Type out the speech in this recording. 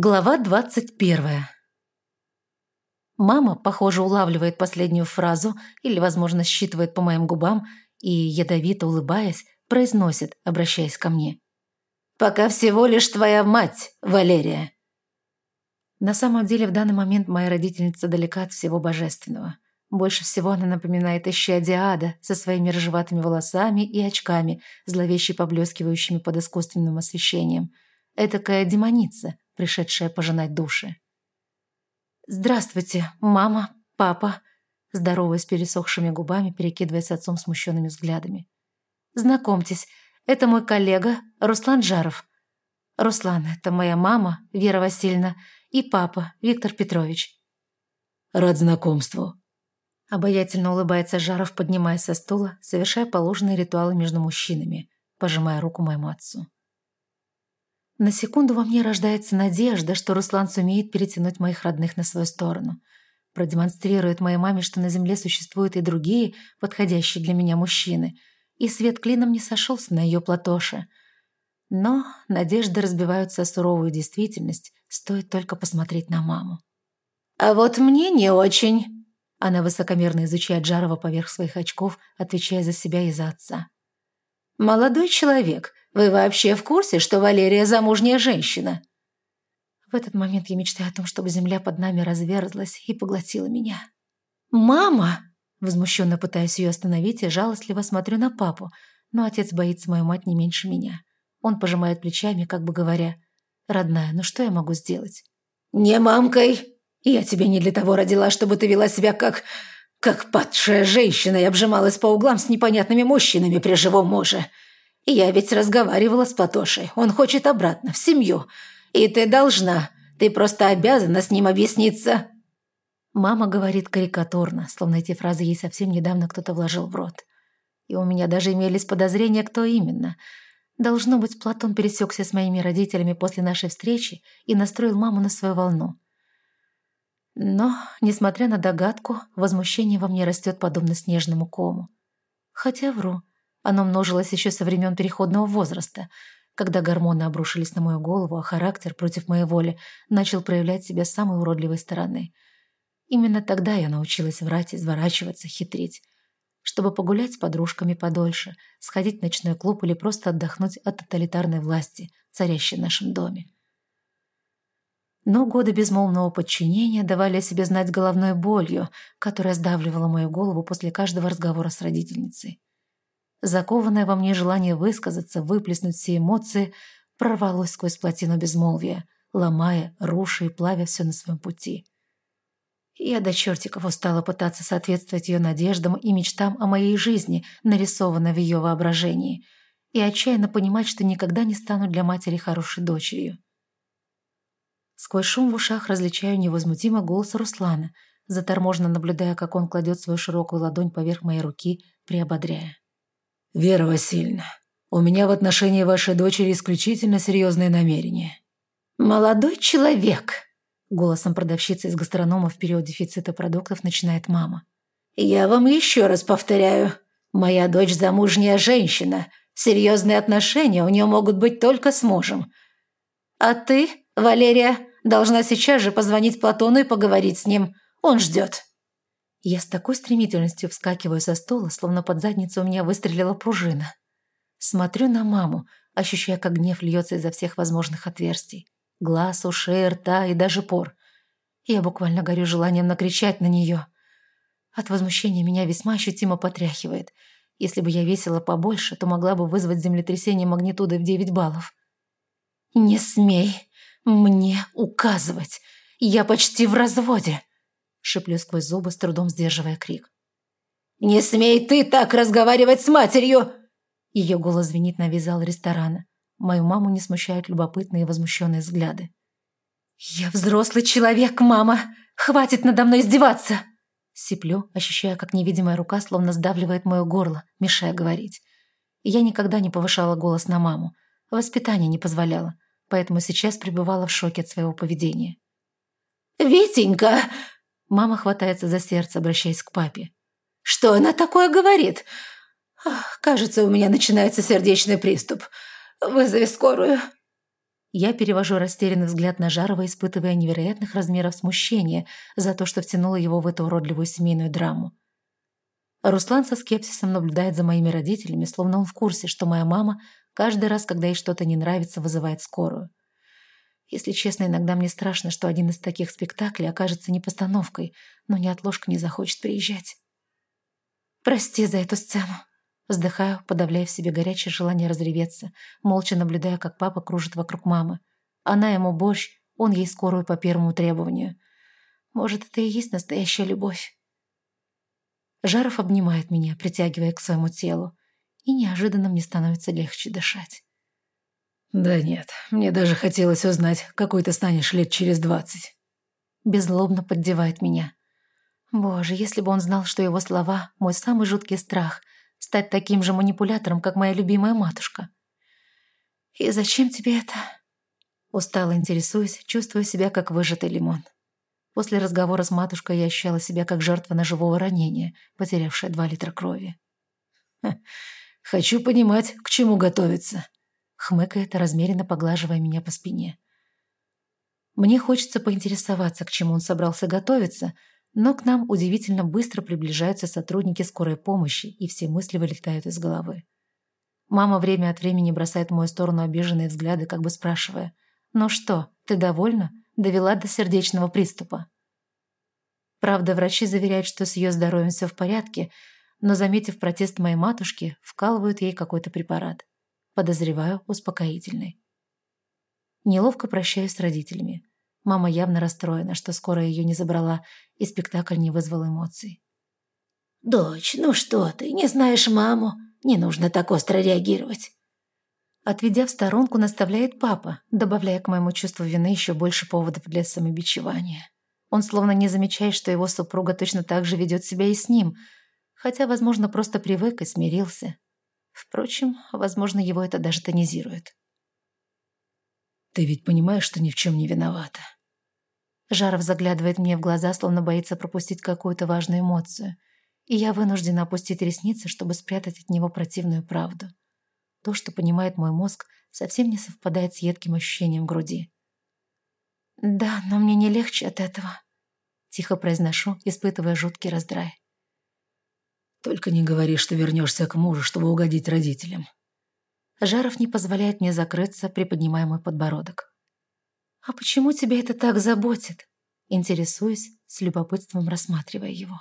Глава двадцать первая. Мама, похоже, улавливает последнюю фразу или, возможно, считывает по моим губам и, ядовито улыбаясь, произносит, обращаясь ко мне. «Пока всего лишь твоя мать, Валерия». На самом деле, в данный момент моя родительница далека от всего божественного. Больше всего она напоминает исчадие ада со своими рыжеватыми волосами и очками, зловеще поблескивающими под искусственным освещением. Этакая демоница, пришедшая пожинать души. «Здравствуйте, мама, папа», здороваясь пересохшими губами, перекидывая с отцом смущенными взглядами. «Знакомьтесь, это мой коллега Руслан Жаров. Руслан, это моя мама, Вера Васильевна, и папа, Виктор Петрович». «Рад знакомству», Обаятельно улыбается Жаров, поднимаясь со стула, совершая положенные ритуалы между мужчинами, пожимая руку моему отцу. На секунду во мне рождается надежда, что Руслан сумеет перетянуть моих родных на свою сторону. Продемонстрирует моей маме, что на земле существуют и другие, подходящие для меня мужчины. И свет клином не сошелся на ее платоше. Но надежды разбиваются о суровую действительность, стоит только посмотреть на маму. «А вот мне не очень», она высокомерно изучает Жарова поверх своих очков, отвечая за себя и за отца. «Молодой человек, вы вообще в курсе, что Валерия замужняя женщина?» В этот момент я мечтаю о том, чтобы земля под нами разверзлась и поглотила меня. «Мама!» Возмущенно пытаюсь ее остановить и жалостливо смотрю на папу, но отец боится мою мать не меньше меня. Он пожимает плечами, как бы говоря, «Родная, ну что я могу сделать?» «Не мамкой! Я тебя не для того родила, чтобы ты вела себя как... как падшая женщина и обжималась по углам с непонятными мужчинами при живом муже. Я ведь разговаривала с Платошей. Он хочет обратно, в семью. И ты должна. Ты просто обязана с ним объясниться». Мама говорит карикатурно, словно эти фразы ей совсем недавно кто-то вложил в рот. И у меня даже имелись подозрения, кто именно. Должно быть, Платон пересекся с моими родителями после нашей встречи и настроил маму на свою волну. Но, несмотря на догадку, возмущение во мне растет подобно снежному кому. Хотя вру. Оно множилось еще со времен переходного возраста, когда гормоны обрушились на мою голову, а характер против моей воли начал проявлять себя с самой уродливой стороны. Именно тогда я научилась врать, изворачиваться, хитрить. Чтобы погулять с подружками подольше, сходить в ночной клуб или просто отдохнуть от тоталитарной власти, царящей в нашем доме. Но годы безмолвного подчинения давали о себе знать головной болью, которая сдавливала мою голову после каждого разговора с родительницей. Закованное во мне желание высказаться, выплеснуть все эмоции, прорвалось сквозь плотину безмолвия, ломая, руша и плавя все на своем пути. Я до чертиков устала пытаться соответствовать ее надеждам и мечтам о моей жизни, нарисованной в ее воображении, и отчаянно понимать, что никогда не стану для матери хорошей дочерью. Сквозь шум в ушах различаю невозмутимо голос Руслана, заторможенно наблюдая, как он кладет свою широкую ладонь поверх моей руки, приободряя. «Вера Васильевна, у меня в отношении вашей дочери исключительно серьезные намерения». «Молодой человек», — голосом продавщицы из гастронома в период дефицита продуктов начинает мама. «Я вам еще раз повторяю. Моя дочь замужняя женщина. Серьезные отношения у нее могут быть только с мужем. А ты, Валерия, должна сейчас же позвонить Платону и поговорить с ним. Он ждет». Я с такой стремительностью вскакиваю со стола, словно под задницу у меня выстрелила пружина. Смотрю на маму, ощущая, как гнев льется изо всех возможных отверстий. Глаз, ушей, рта и даже пор. Я буквально горю желанием накричать на нее. От возмущения меня весьма ощутимо потряхивает. Если бы я весила побольше, то могла бы вызвать землетрясение магнитудой в 9 баллов. «Не смей мне указывать! Я почти в разводе!» Шиплю сквозь зубы, с трудом сдерживая крик. «Не смей ты так разговаривать с матерью!» Ее голос звенит на весь зал ресторана. Мою маму не смущают любопытные и возмущенные взгляды. «Я взрослый человек, мама! Хватит надо мной издеваться!» Сиплю, ощущая, как невидимая рука словно сдавливает мое горло, мешая говорить. Я никогда не повышала голос на маму. Воспитание не позволяло, поэтому сейчас пребывала в шоке от своего поведения. «Витенька!» Мама хватается за сердце, обращаясь к папе. «Что она такое говорит? Ах, кажется, у меня начинается сердечный приступ. Вызови скорую». Я перевожу растерянный взгляд на Жарова, испытывая невероятных размеров смущения за то, что втянула его в эту уродливую семейную драму. Руслан со скепсисом наблюдает за моими родителями, словно он в курсе, что моя мама каждый раз, когда ей что-то не нравится, вызывает скорую. Если честно, иногда мне страшно, что один из таких спектаклей окажется не постановкой, но ни отложка не захочет приезжать. «Прости за эту сцену», Вздыхаю, подавляя в себе горячее желание разреветься, молча наблюдая, как папа кружит вокруг мамы. Она ему борщ, он ей скорую по первому требованию. Может, это и есть настоящая любовь. Жаров обнимает меня, притягивая к своему телу, и неожиданно мне становится легче дышать. «Да нет, мне даже хотелось узнать, какой ты станешь лет через двадцать». Беззлобно поддевает меня. Боже, если бы он знал, что его слова – мой самый жуткий страх – стать таким же манипулятором, как моя любимая матушка. «И зачем тебе это?» Устало интересуюсь, чувствую себя как выжатый лимон. После разговора с матушкой я ощущала себя как жертва ножевого ранения, потерявшая два литра крови. «Хочу понимать, к чему готовиться», — хмыкает, размеренно поглаживая меня по спине. Мне хочется поинтересоваться, к чему он собрался готовиться, но к нам удивительно быстро приближаются сотрудники скорой помощи, и все мысли вылетают из головы. Мама время от времени бросает в мою сторону обиженные взгляды, как бы спрашивая, «Ну что, ты довольна? Довела до сердечного приступа?» Правда, врачи заверяют, что с ее здоровьем все в порядке, но, заметив протест моей матушки, вкалывают ей какой-то препарат. Подозреваю, успокоительный. Неловко прощаюсь с родителями. Мама явно расстроена, что скоро ее не забрала, и спектакль не вызвал эмоций. «Дочь, ну что ты, не знаешь маму? Не нужно так остро реагировать». Отведя в сторонку, наставляет папа, добавляя к моему чувству вины еще больше поводов для самобичевания. Он словно не замечает, что его супруга точно так же ведет себя и с ним, хотя, возможно, просто привык и смирился. Впрочем, возможно, его это даже тонизирует. «Ты ведь понимаешь, что ни в чем не виновата?» Жаров заглядывает мне в глаза, словно боится пропустить какую-то важную эмоцию, и я вынуждена опустить ресницы, чтобы спрятать от него противную правду. То, что понимает мой мозг, совсем не совпадает с едким ощущением в груди. «Да, но мне не легче от этого», — тихо произношу, испытывая жуткий раздрай. «Только не говори, что вернешься к мужу, чтобы угодить родителям». Жаров не позволяет мне закрыться, приподнимая мой подбородок. «А почему тебя это так заботит?» Интересуюсь, с любопытством рассматривая его.